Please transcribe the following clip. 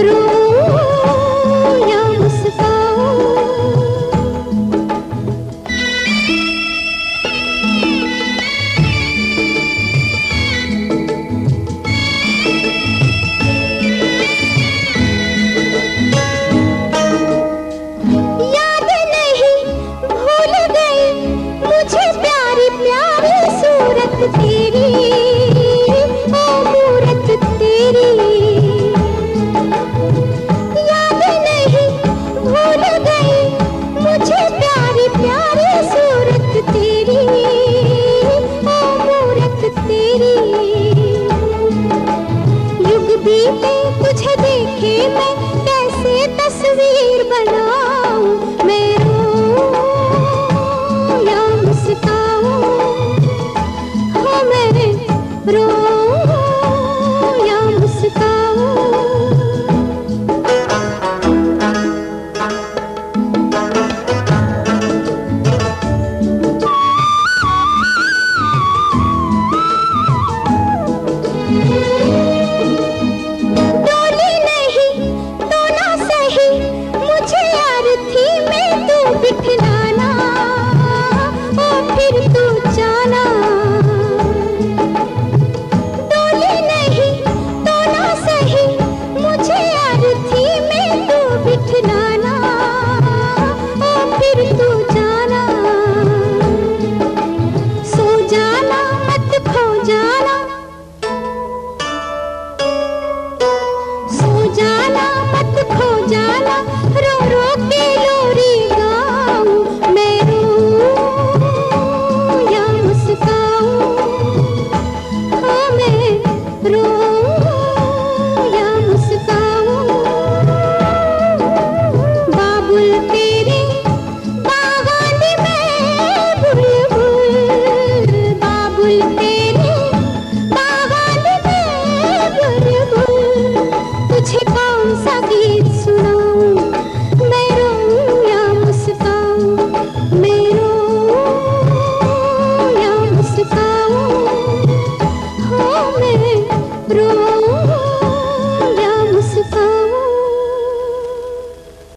pro कि मैं कैसे तस्वीर बनाऊँ? मैं हाँ, रो या मुस्काऊं हो मैं रो या मुस्काऊं through.